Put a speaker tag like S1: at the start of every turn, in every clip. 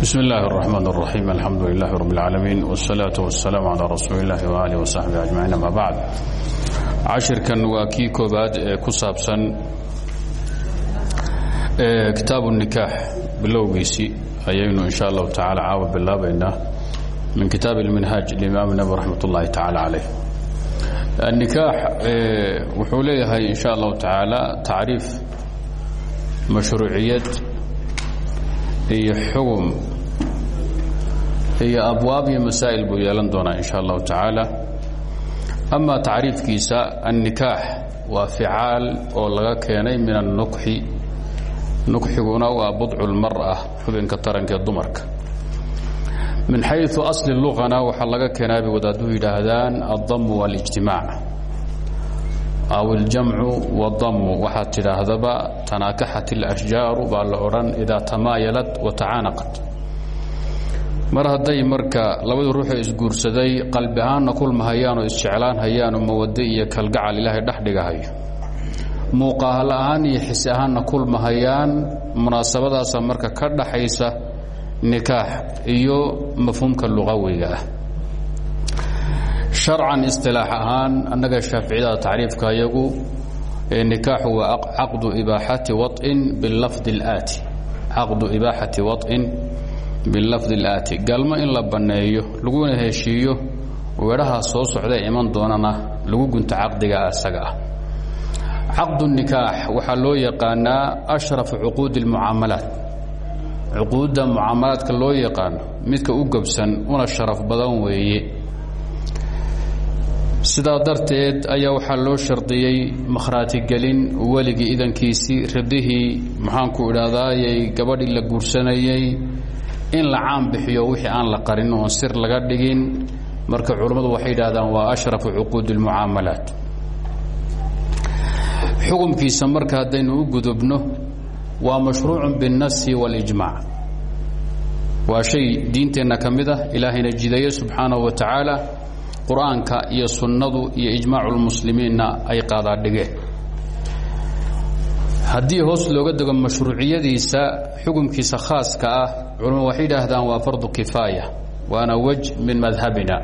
S1: بسم الله الرحمن الرحيم الحمد لله رب العالمين والصلاة والسلام على رسول الله وآله وصحبه أجمعين أما بعد cashirkan waa kii koobaad ee ku saabsan kitaabu nikaax bilowgiisii ayaynu insha allahu tacaala caawa bilaabaynaa min kitaab اlminhaaj limaam nabi raxmat ullahi tacaala caleyh nikaax wuxuu leeyahay insha allahu tacaala tacriif mashruuciyad iyo xugum iyo abwaab iyo masaa'il buu yeelan doonaa insha allahu tacaala. Ama tacriifkiisa annikaax waa ficaal oo laga keenay min annukxi nukxiguna waa budcu lmara xubinka taranka ee dumarka. Min xayu asli luqana waxaa laga keenaa bay wadaaduhu yidhaahdaan addamu waاlijtimaac aw iljamcu wadamu waxaad tidhaahdaba tanaakaxat اlashjaaru baa la odhan idaa tamaayalat watacaanaqat mar hadday marka labadii ruuxoo isguursaday qalbi ahaanna kulmahayaanoo isjeclaan hayaanoo mawade iyo kalgacal ilaahay dhex dhigahayo muuqaal ahaan iyo xisi ahaanna kulmahayaan munaasabadaasa marka ka dhaxaysa nikaax iyo mafhuumka luqawiga ah sharcan istilaax ahaan annaga shaaficiyada tacriifka iyagu nikaaxu waa caqdu ibaaxati wain bilafdi اlaati caqdu ibaaxati wain bilafdi اlaati galmo in la banneeyo laguna heshiiyo weedhaha soo socdae iman doonana lagu gunto caqdiga isaga ah caqdu nikaax waxaa loo yaqaanaa ashrafu cuquudi اlmucaamalaat cuquudda mucaamalaadka loo yaqaano midka u gobsan una sharaf badan weeye sidaa darteed ayaa waxaa loo shardiyey makhraatigelin weligii idankiisii ridihii maxaanku idhaahdaayay gabadhii la guursanayey in la caan bixiyo wixii aan la qarin oon sir laga dhigin marka culammadu waxay yidhahdaan waa ashrafu cuquudi اlmucaamalaat xukumkiisa marka haddaynu u gudubno waa mashruucu biاnnasi wاlijmac waa shay diinteenna ka mid ah ilaahayna jideeye subxaanahu wa tacaala qur'aanka iyo sunnadu iyo ijmaacu lmuslimiinna ay qaadaadhigeen haddii hoos looga dego mashruuciyadiisa xukumkiisa khaaska ah culamadu waxay yidhaahdaan waa fardu kifaaya waana wej min madhabina.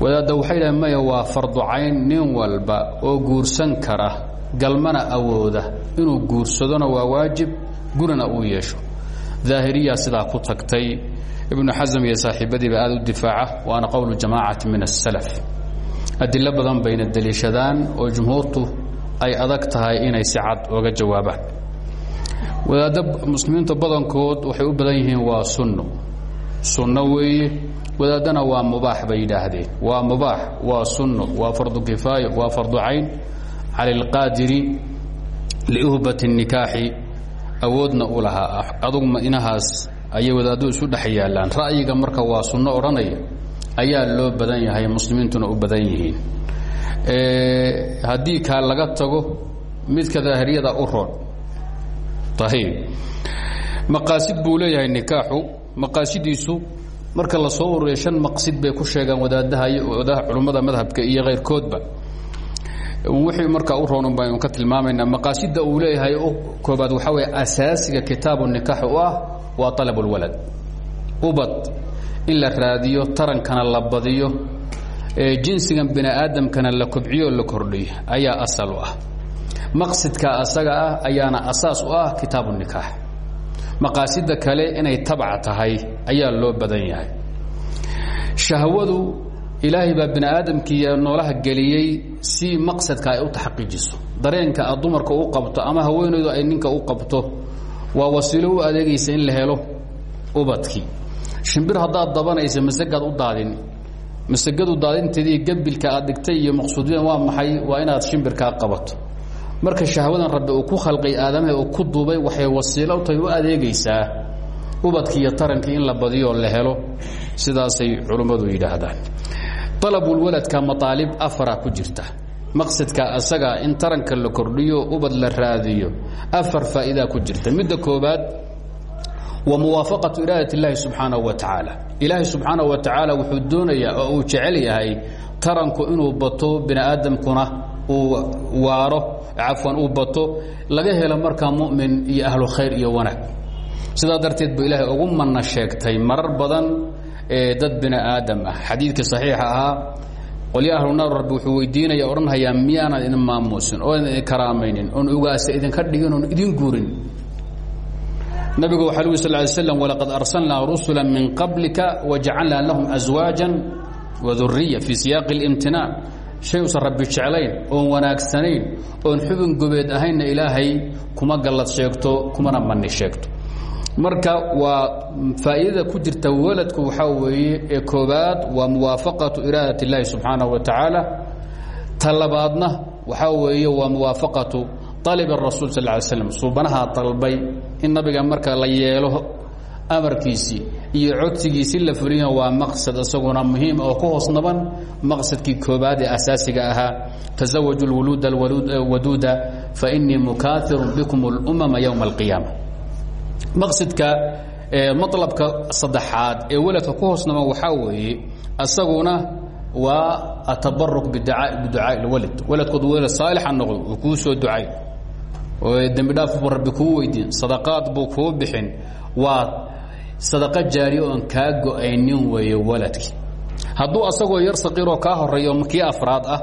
S1: Wadaadda waxay yidhahdeen maya waa fardu cayn nin walba oo guursan kara galmana awooda. Inuu guursadona waa waajib gurina uu yeesho. Daahiriyaa sidaa ku tagtay ibnu xasm iyo saaxiibadiiba aad u difaaca waana qowlu jamaacati min asalaf adilo badan bayna deliishadaan oo jumhuurtu ay adag tahay inay si cad oga jawaabaan. Wadaadda muslimiinta badankood waxay u badan yihiin waa sunno. Sunno weeye. Wadaaddana waa mubaax bay yidhaahdeen. Waa mubaax waa sunno waa fardu kifaayo waa fardu cayn. Cala alqaadiri liuhbati الnikaaxi awoodna u lahaa. Adugma inahaas ayay wadaaddu isu dhex yaallaan ra'yiga marka waa sunno odhanaya ayaa loo badan yahay muslimiintuna u badan yihiin. Haddii kaa laga tago midka daahiriyada u roon. Ayib maqaasid buu leeyahay nikaaxu. Maqaasidiisu marka la soo ururiya shan maqsid bay ku sheegaan wadaadaha wadaha culummada madhabka iyo kayrkoodba wixii markaa u roonun baynu ka tilmaamaynaa. Maqaasida uu leeyahay koobaad waxaa weeye asaasiga kitaabu nikaax u ah waa alab اlwalad ubad in la raadiyo tarankana la badiyo jinsigan bini aadamkana la kobciyo la kordhiyo ayaa asal ah. Maqsidka asaga ah ayaana asaas u ah kitaabu nikaax. Maqaasida kale inay tabc tahay ayaa loo badan yahay. Shahwadu ilaahay baa bini aadamkiiyo noolaha geliyey si maqsadka ay u taxaqiijiso dareenka dumarka u qabto ama haweenaydu ay ninka u qabto waa wasiilo u adeegaysa in la helo ubadkii. Shimbir haddaad dabanaysa masagaad u daadin. Masagadu daadinteedii gabilka aad dhigtay iyo maqsuudiyan waa maxay? Waa inaad shimbirkaa qabato. Marka shahwadan rabbi uu ku khalqay aadamaha uu ku duubay waxay wasiilo u tahay u adeegaysaa ubadkii iyo tarankii in la badiyo la helo. Sidaasay culummadu yidhaahdaan. Alabulwaladka maaalib afara ku jirta maqsadka asaga in taranka la kordhiyo ubad la raadiyo. Afar faa'idaa ku jirta. Midda koobaad wa muwaafaqatu iraadat اllaahi subxaanahu wa tacaala. Ilaahay subxaanahu wa tacaala wuxuu doonayaa oo uu jecel yahay taranku inuu bato bini aadamkuna waaro cafwan uu bato laga helo markaa mu'min iyo ahlu khayr iyo wanaag. Sidaa darteed bu ilaahay ugu mana sheegtay marar badan ee dad bini ah. Xadiidkii saxiixa ahaa qolya ahlunaar rabbi wuxuu weydiinaya odhanhayaa miyaanan idin maamuusin? Oo idin karaamaynin oon ugaasa idinka dhigin? Oon idin guurin? Nabigu waxa lgu sal ly slam walaqad arsalnaa rusula min qablika wajacalnaa lahum aswaajan waduriya fii siyaaqi اlimtinaac shay usan rabbi jeclayn oon wanaagsanayn oon xubin gobeed ahaynna ilaahay kuma gallad sheegto kumana mani sheegto marka waa faa'iidada ku jirta waladku waxaa weeye ee koobaad waa muwaafaqatu iraadat اllahi subxaanaه wa tacaala ta labaadna waxaa weeye waa muwaafaqatu alib rasuul sal ly slam suubanaha dalbay in nabiga marka la yeelo amarkiisii iyo codsigiisi la fulina waa maqsad isaguna muhiim oo ku hoos naban maqsadkii koobaad ee asaasiga ahaa tasawaju اlwuluud waduuda fainii mukaahiru bikum اlumama ywma اlqiyaama maqsadka malabka saddexaad ee weladka ku hoos naban waxaa weeye isaguna waa atabaruk biducaa اlwalad waladkood welad saalixa noqdo uu kuu soo ducay. Dembi dhaaf buu rabbi kuu weydiin sadaqaad buu kuu bixin waa sadaqo jaariya oon kaa go'aynin weeye waladkii hadduu asagoo yar saqiiroo kaa horeeyo kii afraad ah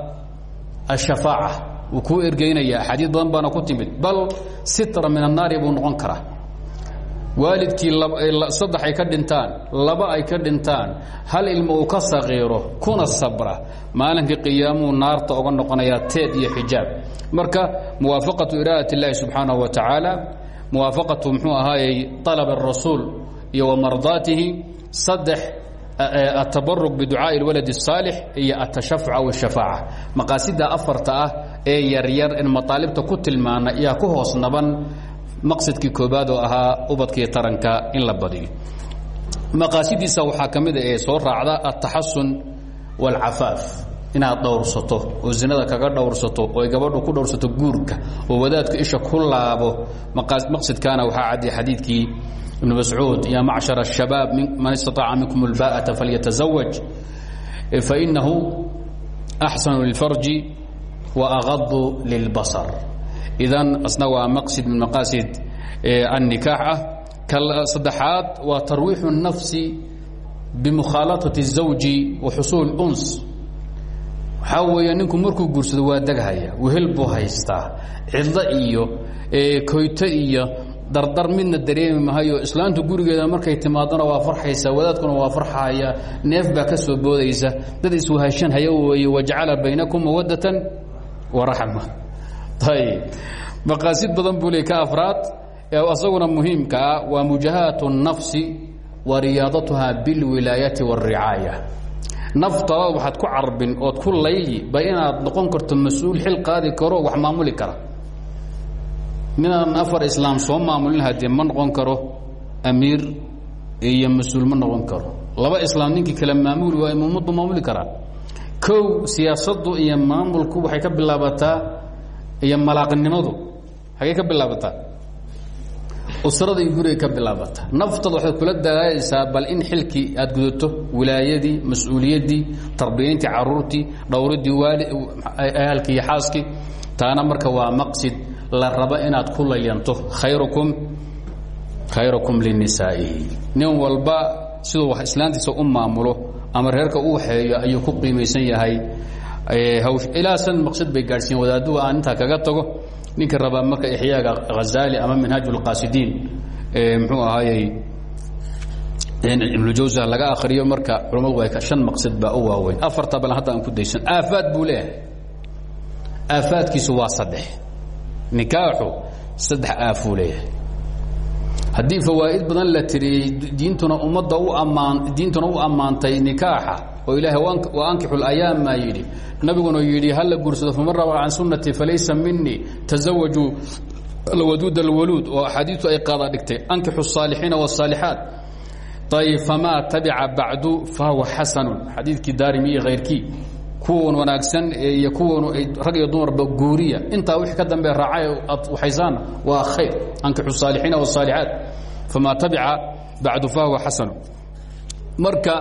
S1: ashafaaca wuu kuu ergeynayaa axaadiid badan baana ku timid. Bal sitra min annaari buu noqon karaa waalidkii saddex ay ka dhintaan laba ay ka dhintaan hal ilmo uu ka saqiiro kuna sabra maalinkii qiyaamuu naarta oga noqonayaa teed iyo xijaab marka muwaafaqatu iraadat اllaahi subxaanaه wa tacaala muwaafaqatu mxuu ahaayey طalab الrasuul iyo wa mardaatihi saddex atabaruk biducaaءi اlwalad الsaalix iyo atashafuc aw الshafaaca maqaasida afarta ah ee yaryar in mataalibta ku tilmaana iyaa ku hoos naban maqsadkii koobaad oo ahaa ubadkii taranka in la badiyo maqaasidiisa waxaa ka mida ee soo raacda altaxasun wاlcafaaf inaad dhowrsato oo zinada kaga dhowrsato oo ay gabadhu ku dhowrsato guurka oo wadaadku isha ku laabo maqsadkaana waxaa caddi xadiidkii ibn mascuud ya macshar الshabaab man istaطaaca minkum اlba'ata falyatazawaj fainahu axsanu lilfarji waagadu lilbasar idan asna waa maqsid min maqaasid e, annikaax ah. Ka saddexaad waa tarwiixu nafsi bimukhaalatati الzawji wa xusuul uns. Waxaa weeya ninku markuu guursado waa wehel buu haystaa. Cidlo iyo e, koyto iyo dardar midna dareemi mahayo. Islaantu gurigeeda markay timaadona waa farxaysa wadaadkuna waa farxaya neef baa ka soo boodaysa. Dad iswahashan haya weeye baynakum mawadatan wa raxma maqaasid badan buu le ka afraad asaguna muhiimkaa waa mujahadat الnafsi wa riyaadatuha biاlwilaayati wالricaaya naftada waxaad ku carbin ood ku layli ba inaad noqon karto mas-uul xil qaadi karo wax maamuli kara midaan afar islaam soo maamulin hadee ma noqon karo amiir iyo mas-uul ma noqon karo laba islaam ninkii kale maamuli waa imaamadu maamuli karaa kow siyaasaddu iyo maamulku waxay ka bilaabataa iyo malaaqnimadu hagey ka bilaabataa? Usrada iyo guriga ka bilaabata naftada waxaad kula dadaayaysaa bal in xilkii aad gudato wilaayadii mas'uuliyaddii tarbiyayntii caruurtii dhowridii waali ahalkii iyo xaaskii taana marka waa maqsid la raba inaad ku layanto khayrukum khayrukum linisaa'ihi nin walba siduu wax islaantiisa u maamulo ama reerka u waxeeyo ayuu ku qiimaysan yahay hawsh ilaa san maqsad bay gaadhsiiyen wadaaduhu aan intaa kaga tago. Ninka rabaa marka ixyaaga hazali ama minhaaj اlqaasidiin mxuu ahaayey ibnujawsa laga akriyo marka culamadu waa shan maqsad baa u waaweyn. Afarta bal hadda aan ku daysan. Aafaad buu leeyahay. Aafaadkiisu waa saddex. Nikaaxu saddex aafuu leeyahay. Haddii fawaa'id badan la tiriyey diintuna ummadda u ammaan diintuna u ammaantay nikaaxa oo ilaahay wa ankixu اlayaam maa yidhi nabiguna yidhi hala guursado faman raba can sunati falaysa minii tazawajuu alwaduud alwaluud oo axaadiistu ay qaada dhigtay ankixu الصaalixiina والصaalixaat ayb famaa tabica bacdu fahuwa xasanu xadiidkii daarimi iyo kayrkii kuwan wanaagsan iyo kuwan rag iyo dumarba guuriya intaa wixii ka dambe raacay ad waxaysaan waa khayr ankixu الصaalixiina والصaalixaat famaa tabica bacdu fahuwa xasanu marka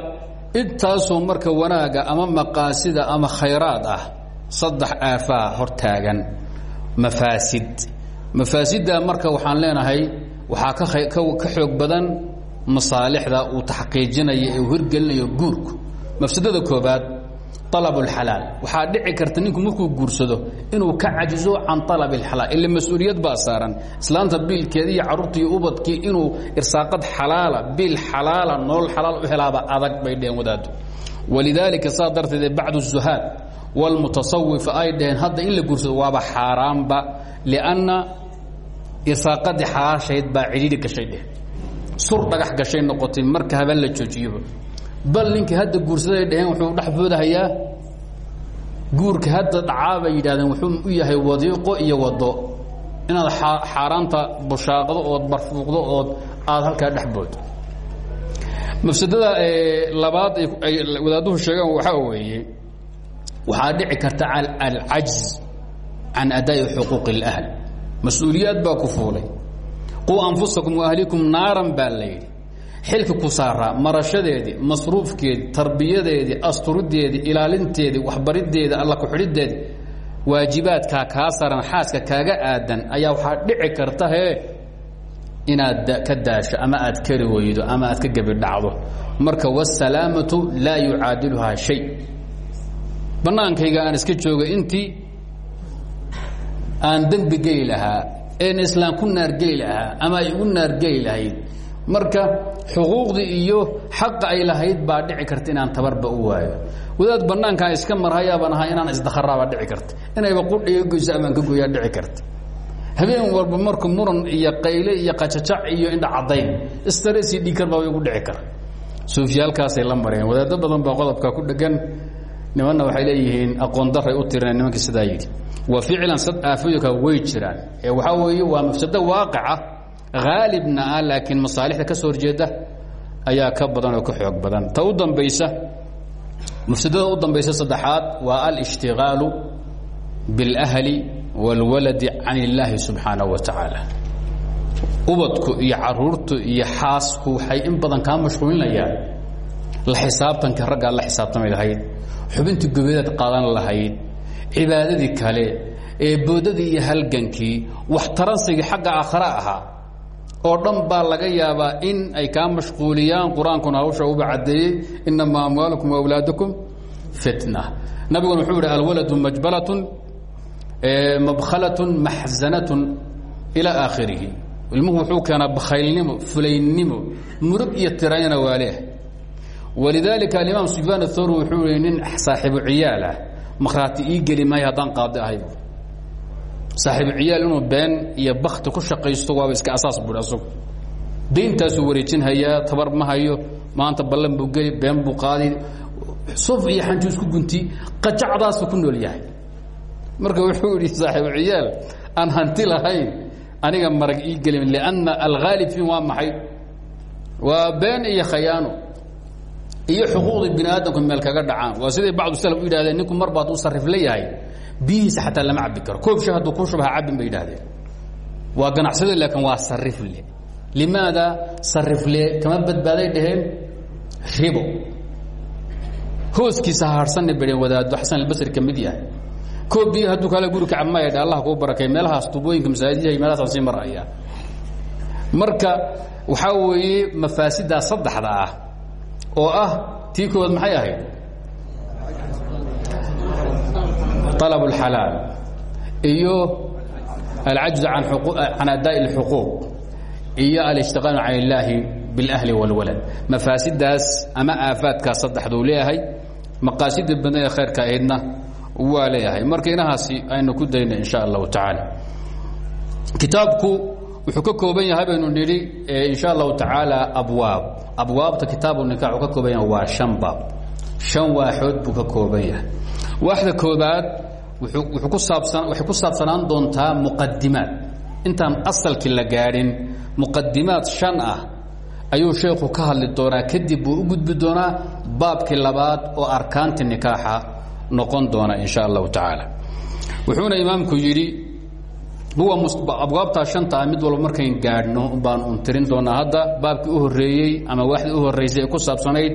S1: intaasoo marka wanaaga ama maqaasida ama khayraad ah saddex aafaa hor taagan. Mafaasid mafaasidda marka waxaan leenahay waxaa ka xoog badan masaalixda uu taxqiijinayo ee hirgelinayo guurku. Mafsadada koobaad alab اlxalaal waxaa dhici karta ninku markuu guursado inuu ka cajizo can alab اlxalaal ila mas-uuliyad baa saaran islaanta biilkeeda iyo carruurta iyo ubadkii inuu irsaaqad xalaala biil xalaala nolol xalaal u helaaba adag bay dheheen wadaadu walidaalika saa darteed bacd الzuhaad wاlmutasawifa ay dhaheen hadda in la guursado waaba xaaraanba lianna irsaaqadii xalaashayd baa cidhiidhi gashay dheh sur dhagax gashay noqotay marka habeen la joojiyoba bal ninkii hadda guursaday dhaheen wuxuu dhex boodahayaa guurka hadda dhacaa bay wuxuu u yahay wadiiqo iyo wado. Inaad xaaraanta bushaaqdo ood barfuuqdo ood aada halkaa dhex boodo mafsadada labaad ay wadaaduhu sheegaan waxaa weeye waxaa dhici karta alcajz can adaa'i xuquuq اlahl mas'uuliyaad baa ku fuulay. Quu anfusakum waahlikum naaran baa la xilka ku saaraa marashadeedii masruufkeedii tarbiyadeedii asturideedii ilaalinteedii waxbarideedii alla ku-xidhideedii waajibaadkaa kaa saran xaaska kaaga aadan ayaa waxaa dhici karta hee inaad ka daasho ama aad kari weydo ama aad ka gebi dhacdo. Marka wاsalaamatu laa yucaadiluhaa shay. Bannaankayga aan iska jooga intii aan dembi geli lahaa een islaam ku naargeli lahaa ama ay igu naargeli lahayd marka xuquuqdii iyo xaqa ay lahayd baa dhici karta inaan tabarba u waayo. Wadaad bannaankaa iska marhayaabaan ahaa inaan isdakharaabaa dhici karta. Inayba qudhiga goyso amaan ka goyaa dhici karta. Habeen walba marku muran iyo qayle iyo qajajac iyo indha caddayn stresi dhiikar baa igu dhici kara suufyaalkaasay la mareen. Wadaado badan baa qodobka ku dhegan nimanna waxay leeyihiin aqoon daray u tireen nimankii sidaa yidhi wa ficlan sad aafooyinka way jiraan. Ee waxaa weeye waa mafsado waaqica haalibna ah laakiin masaalixda ka soo horjeeda ayaa ka badan oo ka xoog badan ta u dambaysa mafsadada u dambaysa saddexaad waa alishtigaalu biاlahli wاlwaladi can illaahi subxaanaه wa tacaala ubadku iyo caruurtu iyo xaasku waxay in badan kaa mashquulinayaan la xisaabtanka raggaa la xisaabtami lahayd xubintii gobeedaad qaadan lahayd cibaadadii kale ee boodadii iyo halgankii wax taransigii xagga aakhare ahaa oo dhan baa laga yaabaa in ay kaa mashquuliyaan qur'aankuna hawsha uba caddeeyey inamaa amwaalukum waawlaadukum fitna. Nabiguna wuxuu yidhi alwaladu majbalatun mabkhalatun maxzanatun ilaa aakhirihi. Ilmuhu wuxuu keenaa bakhaylnimo fulaynimo murug iyo tirayana waa leeh walidaalika alimaam sufyaan athawri wuxuu yihi nin saaxiibu ciyaal ah makhraati ii geli maayo haddaan qaadi ahay saaxiibu ciyaal inuu been iyo bakti ku shaqaysto waaba iska asaas buhi asagu. Dayntaasuu wareejinhayaa tabar ma hayo maanta ballan buu geli been buu qaadi suf iyo xanju isku gunti qajacdaasuu ku nool yahay. Marka wuxuu idhi saaxiibu ciyaal aan hanti lahayn aniga marag ii gelin lianna alghaalib fiin waa maxay? Waa been iyo khayaano iyo xuquuqdii bini aadamku meel kaga dhacaan. Waa siday bacdu salaf u yidhahdeen ninku mar baad u sarif la yahay biyihiisa xataa lama cabbi karo. Koob sha hadduu ku shubha cabbin bay yidhahdeen waa ganacsado laakiin waa sarifle limaada sarifle kama badbaaday dhaheen? Ribo. Hooskiisa haarsanna badheen wadaado xasan albasri ka mid yahay. Koob biyo hadduu kaale guri kacab maya dha allah kuu barakay meelahaas tubooyinka masaajidyaha iyo meelahaasaan sii maraya. Marka waxaa weeye mafaasidaa saddexda ah oo ah tii koowaad maxay ahayd طalب الxalaal iyo alcajز can adaaءi الxuquuq iyo alاshtiqاal can اllaahi bاlأhli wاlwalad mafaasidaas ama aafaadkaas saddexduu leeyahay maqaasida badna ee khayrka ahaydna waa leeyahay marka inahaasi aynu ku dayna in sha allahu taعaalى kitaabku wuxuu ka kooban yahay baynu nidhi in sha allahu taعaalى abwaab abwaabta kitaabu nikax uu ka kooban yahay waa شhan baab شhan waaxood buu ka kooban yahay waaxda koobaad wuxuu ku saabsan waxay ku saabsanaan doontaa muqadimaad intaan asalkii la gaadhin muqadimaad shan ah ayuu sheekhu ka hadli doonaa. Kadib buu u gudbi doonaa baabkii labaad oo arkaantii nikaaxa noqon doona in sha allahu tacaala. Wuxuuna imaamku yidhi huwa abwaabtaa shanta ah mid walba markayn gaadhno baan un tirin doonaa. Hadda baabkii u horreeyey ama waaxdii u horraysay ee ku saabsanayd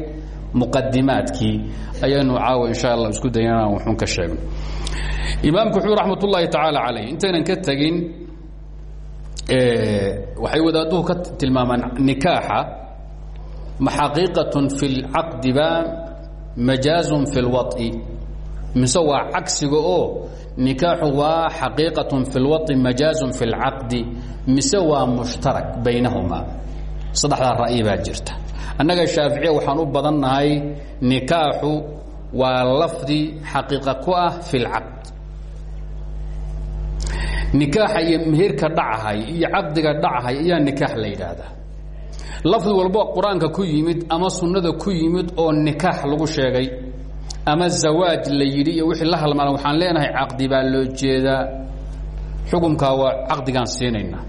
S1: muqadimaadkii ayaynu caawa insha allah isku dayna inaan wuxuun ka sheegno imaamku wuxuu raxmat ullaahi tacaala calayh intaynan ka tegin waxay wadaaduhu ka tilmaamaan nikaaxa ma xaqiiqatun fi اlcaqdi ba majaazun fi اlwaطi mise waa cagsiga oo nikaaxu waa xaqiiqatun fi اlwaطi majaazun fi اlcaqdi mise waa mushtarak baynahumaa saddexdaa ra'yi baa jirta annaga shaaficiya waxaan u badannahay nikaaxu waa lafdi xaqiiqa ku ah fi اlcaqd nikaaxa iyo meherka dhacahay iyo caqdiga dhacahay ayaa nikaax la yidhaahdaa. Lafdi walbo qur'aanka ku yimid ama sunnada ku yimid oo nikaax lagu sheegay ama zawaaj la wixii la halmaala waxaan leenahay caqdi baa loo jeedaa. Xukumkaa waa caqdigaan siinaynaa.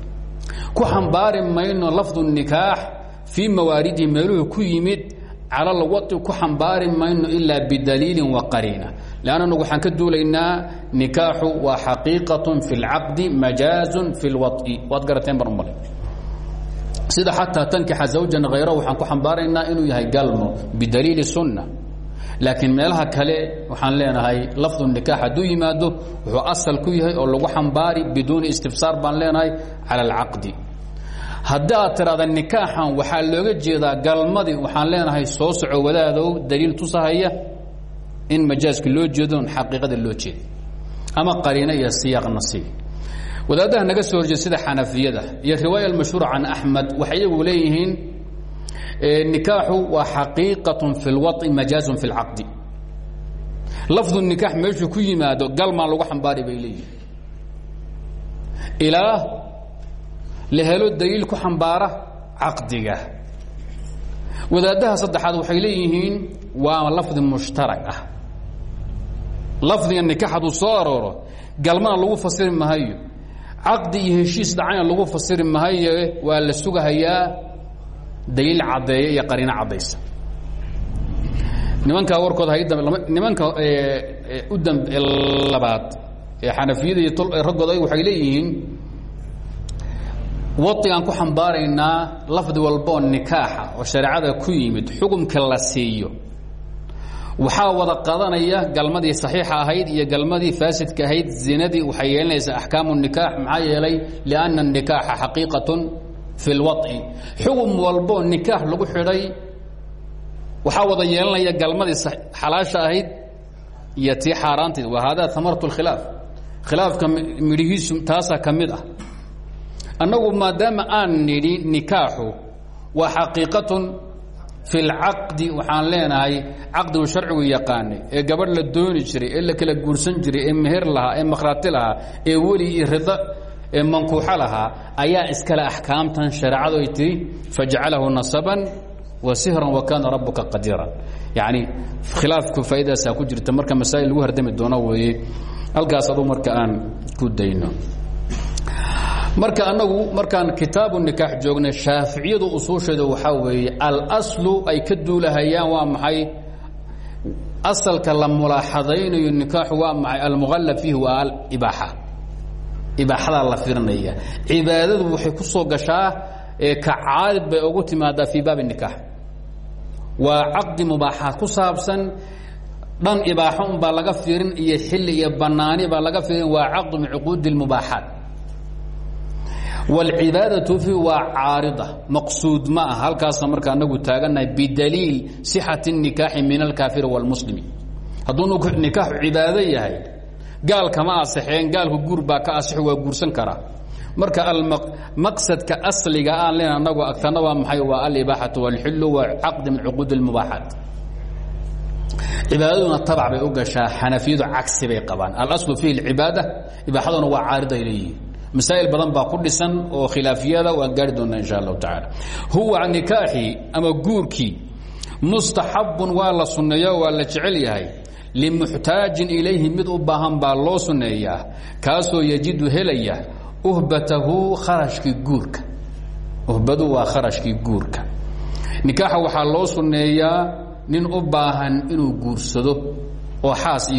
S1: Ku xambaari mayno lafdu nikaax fii mawaaridii meeluhu ku yimid cala lwai ku xambaari mayno ilaa bidaliilin wa qariina. Lannu waxaan ka duulaynaa nikaaxu waa xaqiiqatun fi lcaqdi majaazun fi lwai waad garateen sida xataa tankixa zawjan hayra waxaan ku xambaaraynaa inuu yahay galmo bidaliili sunna. Laakiin meelaha kale waxaan leenahay lafdu nikaax hadduu yimaado wuxuu asal ku yahay oo lagu xambaari biduuni istifsaar baan leenahay cala alcaqdi haddii aad tiraada nikaaxan waxaa looga jeedaa galmadii waxaan leenahay soo soco wadaadow daliil tusahaya in majaaska loo jeedoon xaqiiqada loo jeeda ama qariino iyo siyaaqna si wadaadaha naga soo horjeed sida xanafiyada iyo riwaaya almashhuura can axmed waxay iyagu leeyihiin nikaaxu waa xaqiiqatun fi lwaطi majaazun fi lcaqdi lafdu nikaax meeshuu ku yimaado galmaan lagu xambaari bay leeyihiin ilaa la helo daliil ku xambaara caqdiga. Wadaadaha saddexaad waxay leeyihiin waa lafdi mushtarak ah. Lafdiga nikaax hadduu soo arooro galmana lagu fasiri mahayo caqdi iyo heshiis dhacayna lagu fasiri mahayo waa la sugahayaa daliil caddeeya iyo qariino caddaysa. Nimankaa warkooda nimanka u damb labaad ee xanafiyada iyo raggooda waxay leeyihiin wadigaan ku xambaaraynaa lafdi walboo nikaaxa oo shareecada ku yimid xukumka la siiyo. Waxaa wada qadanaya galmadii saxiixa ahayd iyo galmadii faasidka ahayd zinadii waxay yeelanaysaa axkaamu nikaax maxaa yeelay lianna nikaaxa xaqiiqatun fi lwaطi xugum walboo nikaax lagu xidhay waxaa wada yeelanaya galmadii xalaasha ahayd iyo tii xaaraanteed. Wa hada amaratu اkhilaaf khilaafka midhihiisu taasaa ka mid ah annagu maadaama aan nidhi nikaaxu waa xaqiiqatun fi lcaqdi waxaan leenahay caqdigu sharcigu yaqaanay ee gabadh la dooni jiray ee la kala guursan jiray ee meher lahaa ee makhraati lahaa ee weli iyo ee mankuuxo lahaa ayaa iskale axkaamtan shareecadu ay tihi fajcalahu nasaban wa sihran wa kaana rabuka qadiira yacni khilaafku faaidaasaa ku jirta marka masaa'il lagu hardami doono weeye halkaas aduu marka aan ku dayno marka anagu markaan kitaabu nikaax joognay shaaficiyadu usuusheeda waxaa weeye alslu ay ka duulahayaan waa maxay? Asalka la mulaaxadaynayo nikaaxu waa maxay? Almuqallab fiihi waa alibaaxa ibaaxadaa la firinaya cibaadadu waxay ku soo gashaa ka caadid bay ugu timaadaa fii baabi nikaax. Waa caqdi mubaaxaad ku saabsan dhan ibaaxo unbaa laga fiirin iyo xilli iyo banaani baa laga fiirin waa caqdu min cuquudi اlmubaaxaat wاlcibaadaةu fi waa caarida maqsuud ma ah halkaasna marka anagu taaganahay bidaliil صixaةi الnikaaxi min alkaafiri wاlmuslimi hadduu nikaaxu cibaado yahay gaal kama asixeen gaalku guur baa ka asixo waa guursan karaa marka maqsadka asliga aan len anagu agtana waa maxay waa alibaaxaةu wاlxilu waa caqdi min cuquud اlmubaaxaat cibaadaduna tabac bay u gashaa xanafiyadu cagsi bay qabaan alaslu fiihi اlcibaada ibaaxaduna waa caariday leeyihin masaa'il badan baa ku dhisan oo khilaafiyada waan gaari doonaa insha allahu tacaala. Huwa nikaaxi ama guurkii mustaxabun waa la sunneeya waa la jecel yahay. Limuxtaajin ilayhi mid u baahan baa loo sunneeyaa kaasoo yajidu helaya uhbatahu kharashkii guurka. Uhbadu waa kharashkii guurka. Nikaaxa waxaa loo sunneeyaa nin u baahan inuu guursado oo xaas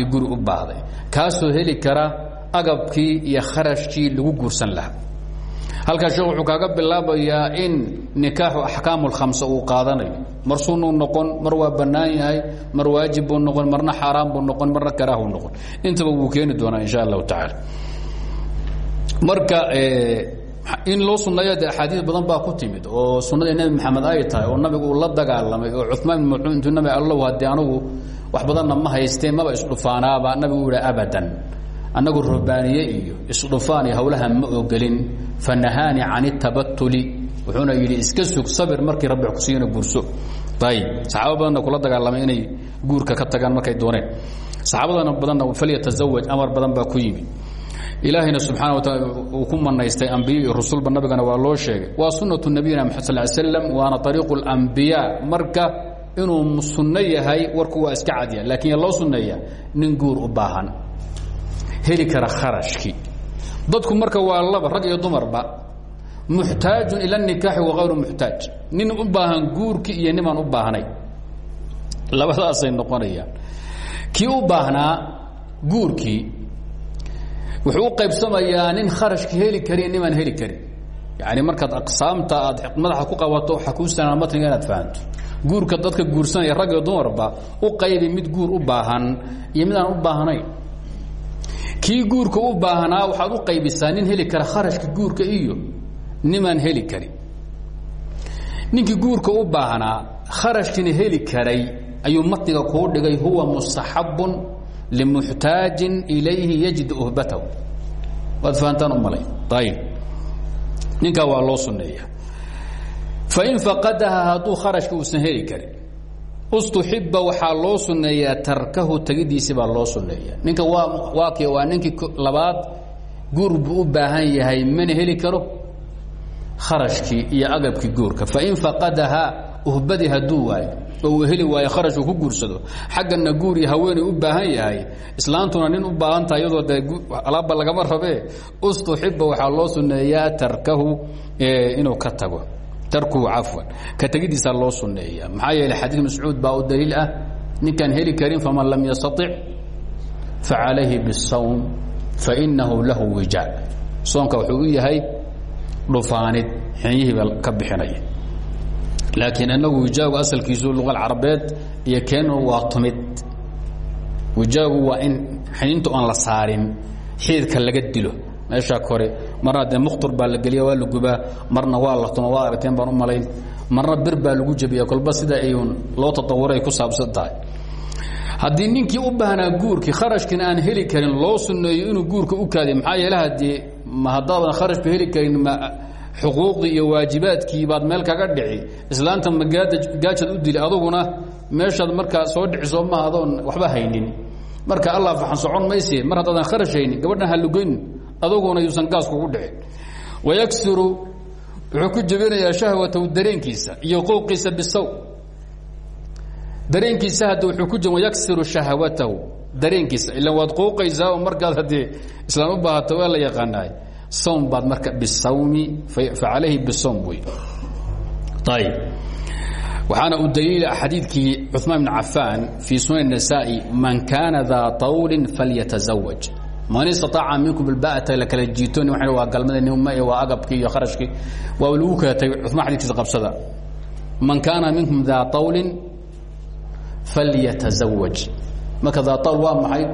S1: agabkii iyo kharashkii lagu guursan lahaa. Halkaa sheekh wuxuu kaaga bilaabayaa in nikaaxu axkaamu lkhamsa uu qaadanayo. Mar sunuu noqon mar waa bannaan yahay mar waajib buu noqon marna xaaraan buu noqon marna karaahu noqon. Intaba wuu keeni doonaa insha allahu tacaala. Marka in loo sunneeyo de axaadiis badan baa ku timid oo sunnadii nebi maxamed ay tahay oo nabigu uu la dagaalamay oo cumaan macuun intuu nabi allow haddee anugu wax badanna ma haysteen maba isdhufaanaaba nabigu u yihi abadan annagu ruhbaaniye iyo isdhufaan iyo hawlaha ma ogolin. Fanahaani can اtabatuli wuxuuna yidhi iska sug sabir markii rabbi kusiiyana guurso. Ayib saxaaba kula dagaalamay inay guurka ka tagaan markay dooneen. Saxaabadana badanna falyatazawaj amar badan baa ku yimi ilaahayna subxana wa taala uu ku manaystay ambiyo iyo rusulba nabigana waa loo sheegay. Waa sunnatu nabiyina maxamed sal slam waana ariiqu اlambiyaa marka inuu sunno yahay warku waa iska cadya laakiin loo sunneeya nin guur u baahan heli kara kharashkii dadku marka waa laba rag iyo dumarba muxtaajun ila nikaaxi wakayru muxtaaj nin u baahan guurkii iyo nimaan u baahnay. Labadaasay noqonayaan. Kii u baahnaa guurkii wuxuu qaybsamayaa nin kharashka heli kari nimaan heli karin yani markaad aqsaamta aad madaxa ku qabato waxaa kuu sanaan matniga inaad guurka dadka guursanaya rag iyo dumarba u qaybi mid guur u baahan iyo mid aan u baahnayn kii guurka u baahnaa waxaad u qaybisaa nin heli kara kharashka guurka iyo nimaan heli karin ninkii guurka u baahnaa kharashkina heli karay ayuu matniga kuu dhigay huwa mustaxabun limuxtaajin ilayhi yajid uhbatahu. Waad fahantaan u malay? Ayib waa loo sunneeya fain faqadaha hadduu kharashka uusan heli ustuxiba waxaa loo sunneeyaa tarkahu tegidiisi baa loo sunneeya ninka waa k waa ninkii labaad guur u baahan yahay mana heli karo? Kharashkii iyo agabkii guurka. Fain faqadahaa uhbadii hadduu waayo oo heli waayo kharashuu ku guursado xaggana guur iyo haweenay u baahan yahay islaantuna nin u baahan tahay iyadoo de alaabba lagama rabee. Waxaa loo sunneeyaa tarkahu inuu ka tago tarkuhu cafwan. Ka tegidiisaa loo sunneeya maxaa yeele xadiid mascuud baa u daliil ah ninkaan heli karin faman lam yastatic facalayhi bisawm fainahu lahu wijaa soonka wuxuu u yahay dhufaanid xenyihiiba ka bixinaya. Laakiin inagu wijaagu asalkiisu luqal carabeed iyo keenu waa tumid. Wijaagu waa in xeyntu aan la saarin xiidka laga dilo. Meeshaa kore marna dee mukhtur baa la geliya waa la marna waa la tuma waa aragteen baan u malayn. Marna bir baa lagu jebiya kolba sida ayun loo tatawuray ku saabsan tahay. Ninkii u baahnaa guurkii kharashkiina aan heli karin loo sunneeyo inuu guurka u kaadiy maxaa yeele haddii ma haddaadan kharashka heli karin ma xuquuqdii iyo waajibaadkii baad meel kaga dhici. Islaanta magaada gaajad u dili aduguna meeshaad markaa soo dhiciso ma adoon waxba haynin. Marka allah faxan socon mayse mar haddaadan kharash haynin gabadhan halugeyn adaguna yuusan gaaskugu dhicin. Wayaksuru ku jebinayaa shahwatahu dareenkiisa iyo quuqiisa bisaw. Dareenkiisa hadda ku jeb yaksiru shahwatahu dareenkiisa. Ilan waad quuqaysaa oo markaad islaam u la yaqaanaay sawm baad marka bisawmi facalayhi bisawm wey. Ayib waxaana u daliila ah xadiidkii cuثmaan bn cafaan fii sunan nasaa-i man kaana daa man istaطaaca minkum ilba'ata la kala jiitoon wa waa galmada nima waa agabkii iyo kharashkii waa lagu kala tagay cuثmaan xadidkiisa qabsada man kaana minkum daa طawlin falyatazawaj marka daa طawl waa maxay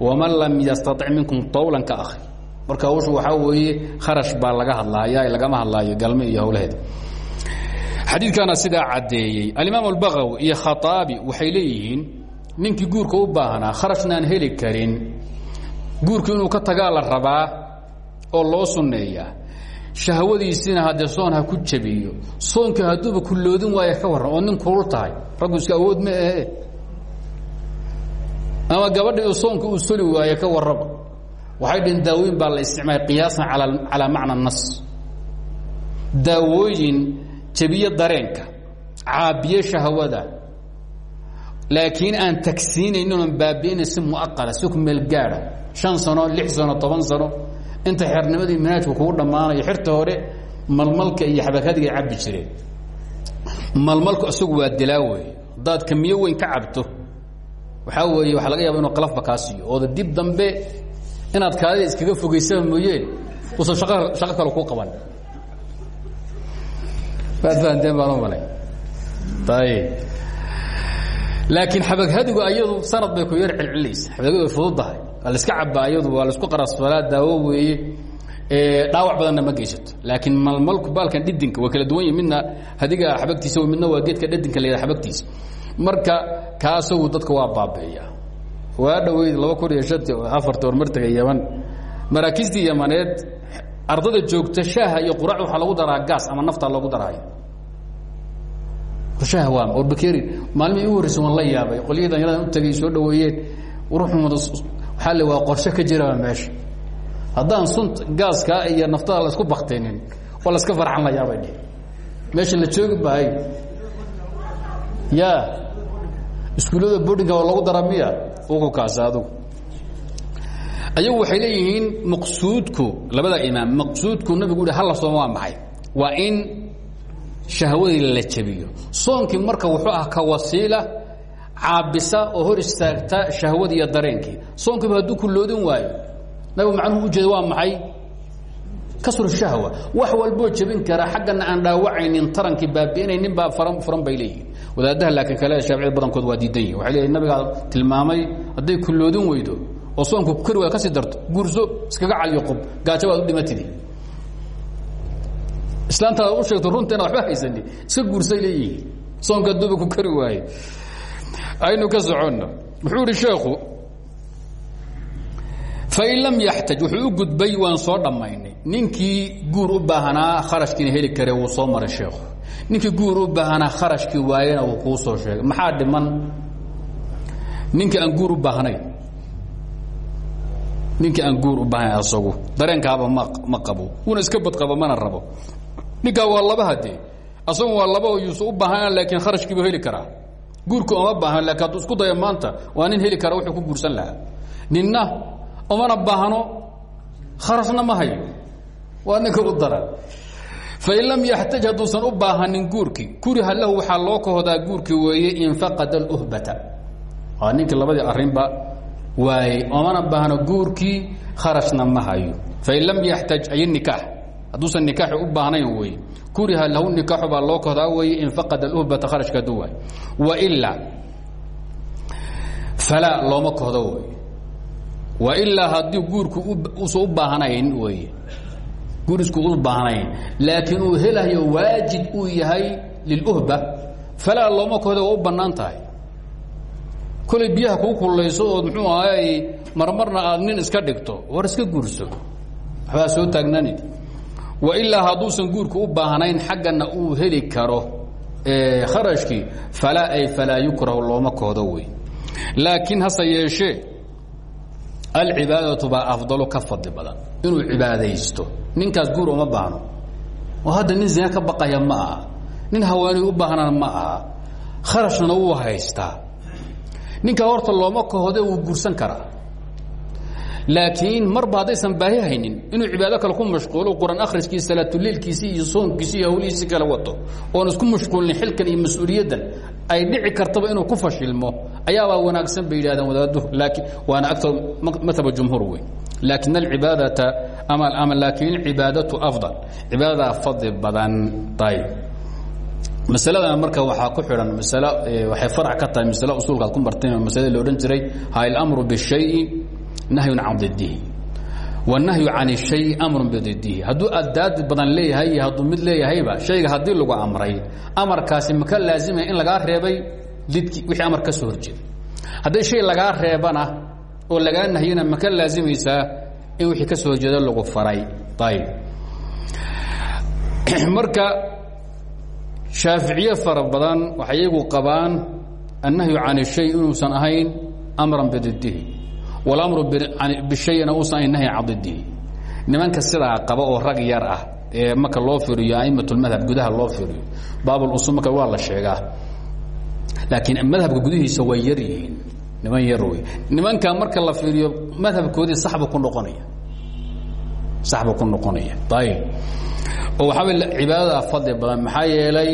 S1: waman lam yastaطic minkum طawlan ka akhi marka hawshu waxaa weeye kharash baa laga hadlaaya lagama hadlaayo galme iyo howlaheeda xadiidkana sidaa caddeeyey alimaam albagawi iyo khaaabi waxay leeyihiin ninkii guurka u baahnaa kharashna aan heli karin guurku inuu ka tagaa la rabaa oo loo sunneeyaa shahwadiisina haddee soon ha ku jabiyo soonka hadduuba kulloodin waaya ka warran oo nin kulul tahay. Raggu iska awood ma ahe. Ama gabadhi soonka uu soli waaye ka warraba. Waxay dhihin daawooyin baa la isticmaala qiyaasan calaa macna nas. Daawooyin jabiye dareenka caabiye shahwada laakiin aan tagsiinaynin baabi'ina si muaqala si ku meel gaada shan sano lix sano toban sano inta xernimadii manhaajku kugu dhammaanayo xirta hore malmalka iyo xabakadiga cabbi jireen malmalku isagu waa dilaa wey haddaad kamiyo weyn ka cabto waxaa weeye waxaa laga yaaba inuu qalafba kaa siiyo ooda dib dambe inaad kaadida iskaga fogaysaba mooyeen usan shaqo shaqo kale kuu qaban waad fahanteen baan u malay ayib laakiin xabaghadigu ayadu sanad bay ku yar celcelinaysa xabaghadu way fududdahay waa la iska cabaa ayadu waa la isku qarasfalaa daawo weeye. Dhaawac badanna ma geysato. Laakiin malmalku baalkan dhidinka waa kala duwan yihiin midna hadiga xabagtiisa midna waa geedka dhidinka la yidhaha xabagtiisa. Marka kaa asagu dadka waa baabi'iya. Waa dhaweyd laba kun iyo shanti afarta hormartaga yaman maraakiistii yamaneed ardada joogta shaaha iyo quraac waxaa lagu daraa gaas ama naftaa loogu daraayo shaah waa oo bakeri maalmihii u horreysa waan la yaabay. Qolyihii danyaradan u tagay soo dhaweeyeen. Ruuxumad waxaa le waa qorshe ka jiraba meesha haddaan sunt gaaskaa iyo naftada la isku baktinin waa la iska farxan la yaabay dhe meesha la joogi bahay. Ya iskuullada boardinga waa lagu dara miya? Ugu kaasa adugu. Ayagu waxay leeyihiin maqsuudku labada imaam maqsuudku nabigu uhi hala sooma waa maxay waa in shahwadii la jabiyo soonkii marka wuxuu ah ka wasiila caabisa oo hor istaagta shahwadii iyo dareenkii. Soonkiiba hadduu kuloodin waayo nabigu macnuhu ujeeda waa maxay? Kasru shahwa. Wax walboo jebin kara xaggana aan dhaawacaynin tarankii baabi'inaynin baa aran furan bay leeyihiin wadaadaha laakiin kale shaaficiyada badankood waa diidan yihiin waxay leeyihiin nabigaa tilmaamay hadday kuloodin weydo oo soonku kari waad ka sii darto guurso iskaga caliyo qob gaajo baad u dhimatidi islaantaada u sheegto runta inaad waxba haysani iska guursay leeyihiin. Soonka duba ku kari waaye. Aynu ka soconno. Wuxuu idhi sheekhu fain lam yaxtaj wuxuu u gudbay waan soo dhammaynay. Ninkii guur u baahanaa kharashkiina heli kare wuu soo maray sheekhu. Ninkii guur u baahanaa kharashkii waayena wuu kuu soo sheegay. Maxaa dhiman? Ninkii aan guur u baahnayn ninkii aan guur u baahnayn asagu. Dareenkaaba ma ma qabo wuuna iska badqabo mana rabo ninkaa waa laba hadee asagu waa laba oo yuusu u baahan laakiin kharashkiibu heli karaa guurku oma baahan laakiin hadduu isku dayo maanta waa nin heli kara wuxuu ku guursan lahaa. Ninna umana baahno kharashna ma hayo. Waa ninka u daran fain lam yaxtaj hadduusan u baahanin guurkii kuriha lahu waxaa loo kahoodaa guurkii weeye in faqada اlhbata waa ninkii labadii arrinba waayey omana baahno guurkii kharashna ma hayo. Fain lam yaxtaj ay nikaax hadduusan nikaaxi u baahnayn wey kuriha lahu nikaaxu baa loo kohdaa weeye in faqada اlhbata kharashka haduu waayo. Wailaa falaa looma kohdo wey wailaa haddii guurku usan u baahnayn wey guur isku u baahnayn. Laakiin uu helayo waajib uu yahay lilhba falaa looma kohda waa u bannaan tahay. Biyaha kuu kullayso ood muxuu ahay marmarna aad nin iska dhigto war iska guurso. Waxbaa soo taagnanid wailaa hadduusan guurku u baahnayn xaggana uu heli karo kharashkii falaa ay falaa yukrahu looma kohdo wey. Laakiin hase yeeshee alcibaadatu baa afdalu ka fadli badan inuu cibaadaysto. Ninkaas guur uma baahno. Oo hadda nin zina ka baqaya nin haweenay u baahnana ma aha kharashna wuu haystaa. Ninkaa horta looma kahode wuu guursan karaa laakiin marba haddaysan baahi haynin inuu cibaado kale ku mashquulo qur'aan akhriskii salaatuleilkiisii iyo soonkiisi iyo hawlihiisi kale wato oon isku mashquulin xilkan iyo mas'uuliyaddan ay dhici kartaba inuu ku fashilmo ayaabaa wanaagsan bay yidhahdeen wadaaduhu laakiin waana agtar madhaba jumhuur wey laakin alcibaadata ama ama laakin alcibaadatu afdal cibaadadaa fadli badan ayb masaladan marka waxaa ku xidhan masalo waxay farac ka tahay masalo usuulkaad ku marteen masalada la odhan jiray ha ilamru bishayi nahyu can didihi wanahyu can shay amrun bididihi hadduu addaad badan leeyahay iyo hadduu mid leeyahayba shayga haddii lagu amray amarkaasi maka laazimaya in lagaa reebay didki wixii amar soo horjeeda haddii shay lagaa reebana oo lagaa nahyana maka laazimaysaa in wixii ka soo horjeeda lagu faray ayb marka shaaficiye fara waxay iyagu qabaan annahyu can shay inuusan ahayn amran bididihi wاlamru bishayna uusan ahayn nahyi can didihi nimanka sidaa qaba oo rag yar ah ee marka loo firiyo a'imat اlmadhab gudaha loo firiyo baabulusul marka waa la sheegaa laakiin madhabka gudihiisa way yar yihiin niman yar wey nimanka marka la fiiriyo madhabkoodii saxbu ku noqonaya saxbu ku noqonaya ayib oo waxaa way cibaadada fadli badan maxaa yeelay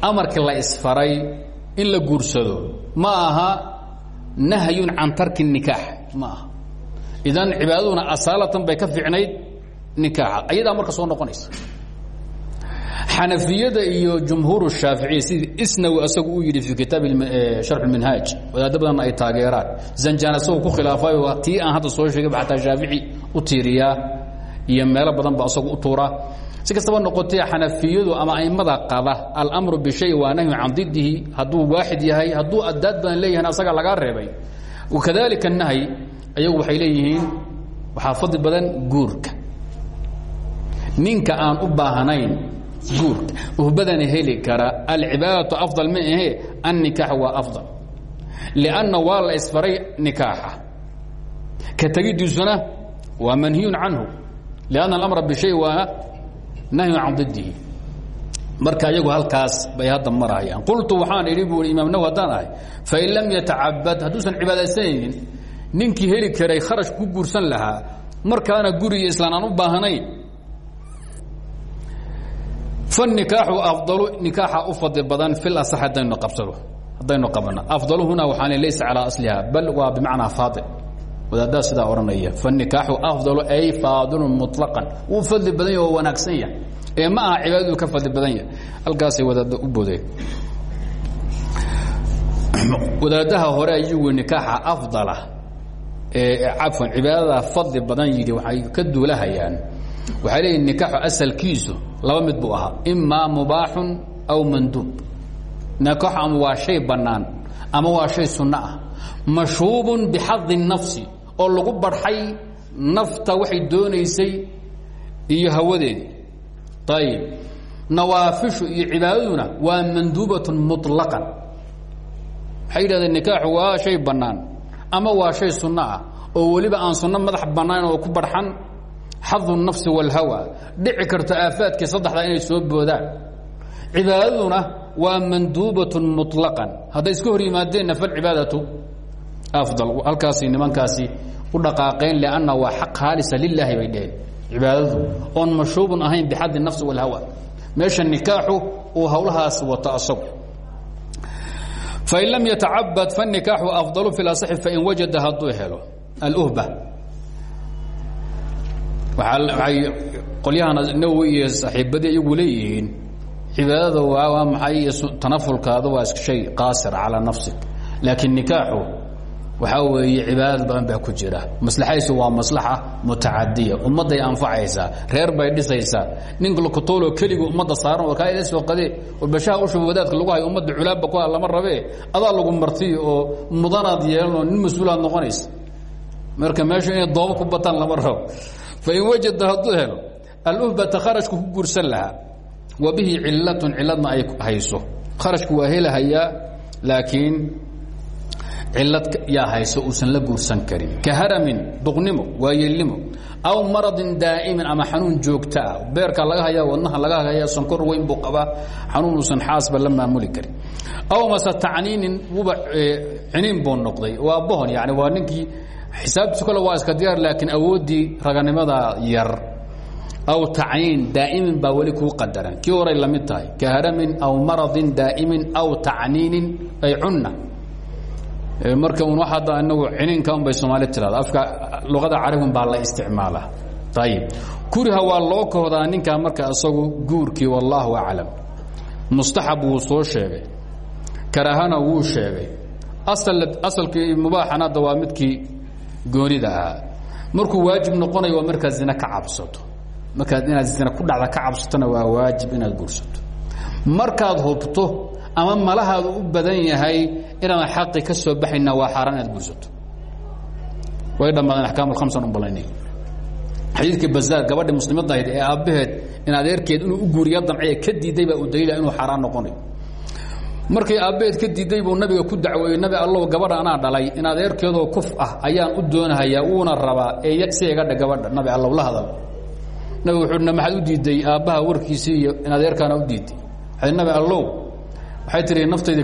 S1: amarkii la isfaray in la guursado ma aha nahyun can tarki nikaax ma aha idan cibaadaduna asaalatan bay ka fiicnayd nikaaxa. Ayadaa marka soo noqonaysa. Xanafiyada iyo jumhuur shaaficiya sidii isnawi asagu uu yidhi fi kitaab sharx minhaaj wadaado badan ay taageeraan. Zanjaan asagoo ku khilaafay tii aan hadda soo sheegay xataa shaafici u tiiriyaa iyo meelo badan ba isagu u tuuraa. Si kastaba noqotee xanafiyadu ama aimada qaba almru bishay waa nahyu can didihi hadduu waaxid yahay hadduu adaad badan leeyahan asaga lagaa reebay. Wakadalika nahy ayagu waxay leeyihiin waxaa fadli badan guurka. Ninka aan u baahnayn guurka uhbadana heli kara alcibaadatu afضal ma ahe annikaax waa afضal lanna waa la isfaray nikaaxa. Ka tegidiisuna waa manhiyun canhu. Lanna alamra bishay waa nahyu can didihi marka iyagu halkaas bay hadda marayaan. Qultu waxaan idhi bu imaam naw haddaan lam yatacabad hadduusan cibaadaysanaynin ninkii heli karay kharash ku guursan lahaa. Markaana guri iyo islaan aan u baahnayn. Fanikaaxu afdalu nikaaxa u badan fil asax haddaynu qabsano haddaynu qabano afdalu huna waxaan laysa calaa asliha bal waa bimacnaa faadil. Wadaaddaa sidaa odhanaya. Fanikaaxu afdalu ay faadilun muطlaqan wuu fadli badan oo wanaagsan yahay. Ee ma aha cibaadadu ka fadli badan yahay. Halkaasay wadaadda u boodeen. Wadaadaha hore ayagu nikaaxa afdala cafwan cibaadada fadli badan yidhi waxay ka duulahayaan. Waxay leeyihiin nikaaxu asalkiisu laba mid buu ahaa imaa mubaaxun aw manduub nikaaxu ama waa shay bannaan ama waa shay sunno ah. Mashhuubun bixadi nafsi oo lagu barxay nafta waxay doonaysay iyo hawadeedii ayib nawaafishu iyo cibaadaduna waa manduubatun muطlaqan waxay yidhahdeen shay bannaan ama waa shay sunno ah oo weliba aan sunno madax bannaan oo ku barxan xadu nafsi wاlhawa dhici karto aafaadkii saddexdaa inay soo boodaan cibaadaduna waa manduubaة muطlaqan hadday iska hor yimaadeenna falcibaadaةu afضal halkaasi nimankaasi u dhaqaaqeen lanna waa xaq khaalisa lilaahi bay dheheen cibaadadu oon mashhuubun ahayn bixadi nafsi wاlhawa meesha nikaaxu uu hawlahaas wato asagu fain lam yatacabad fanikaaxu afdalu fi aصi fain wajada hadduu helo alhba waay qolyahan nawowi iyo saaxiibadii iyagu leeyihiin cibaadada waa maxay iyo tanafulkaada waa shay qaasir calaa nafsi laakiin nikaaxu waxaa weeye cibaadad badan baa ku jira. Maslaxadiisu waa maslaxa mutacadiya ummadday anfacaysaa reer bay dhisaysaa ninka lakutolo keliga ummadda saaran oo kaa ila soo qadee. Warbashaha ushuba wadaadka lagu hayo ummadda culaabba ku lama rabee. Adaa lagu martiyo oo mudanaad yeelan oo nin mas'uulaad noqonaysa marka meeshu inay doobo ku bataan lama rabo. Fain wajada hadduu helo alubata kharashku ku guursan lahaa. Wa bihi cilatun ciladna ay hayso. Kharashku waa helahayaa laakiin cilad yaa hayso uusan la guursan karin. Ka haramin duqnimo waayeelnimo aw maradin daa'imin ama xanuun joogta ah. Beerkaa laga hayaa wadnaha laga haya sankor weyn buu qabaa xanuun uusan xaasba la maamuli karin. Aw mase tacniinin wuba ciniin buu noqday. Waa bohon yani waa ninkii xisaabtiisu kale waa iska diyaar laakiin awooddii raganimada yar. Aw tacniin daa'imin baa weli kuu qadaran. Kii horay la mid tahay ka haramin aw maradin daa'imin aw tacniinin ay cunna marka un hadda inagu ciniinka un bay soomaali tirada afka luqada carabin baa la isticmaalaa ayib kuriha waa loo kohdaa ninkaa marka isagu guurkii wallaahu aclam. Mustaxab wuu soo sheegay. Karaahana wuu sheegay. Asalkii mubaaxana hadda waa midkii goonida ahaa. Markuu waajib noqonayo waa markaad zina ka cabsato. Markaad inaad zina ku dhacda ka cabsatona waa waajib inaad guursato. Markaad hubto ama malahaadu u badan yahay inaadan xaqi ka soo baxayna waa xaaraan inaad guursato. Way dhammaadeen axkaam alkhamsan u xadiidkii bazaar gabadhi muslimadda ahayd ee aabbaheed in adeerkeed inuu u guuriya damcaya ka diiday baa u daliila inuu xaaraan noqonayo markii aabbaheed ka diiday buu nabiga ku dacweeyey nabi allow gabadha anaa dhalay in adeerkeedoo kuf ah ayaan u doonahayaa uuna rabaa ee si iga dha gabadha la hadal. Nabi wuxuu maxaad u diiday aabbaha warkiisii iyo in u diiday nabi allow waxay tihi naftayda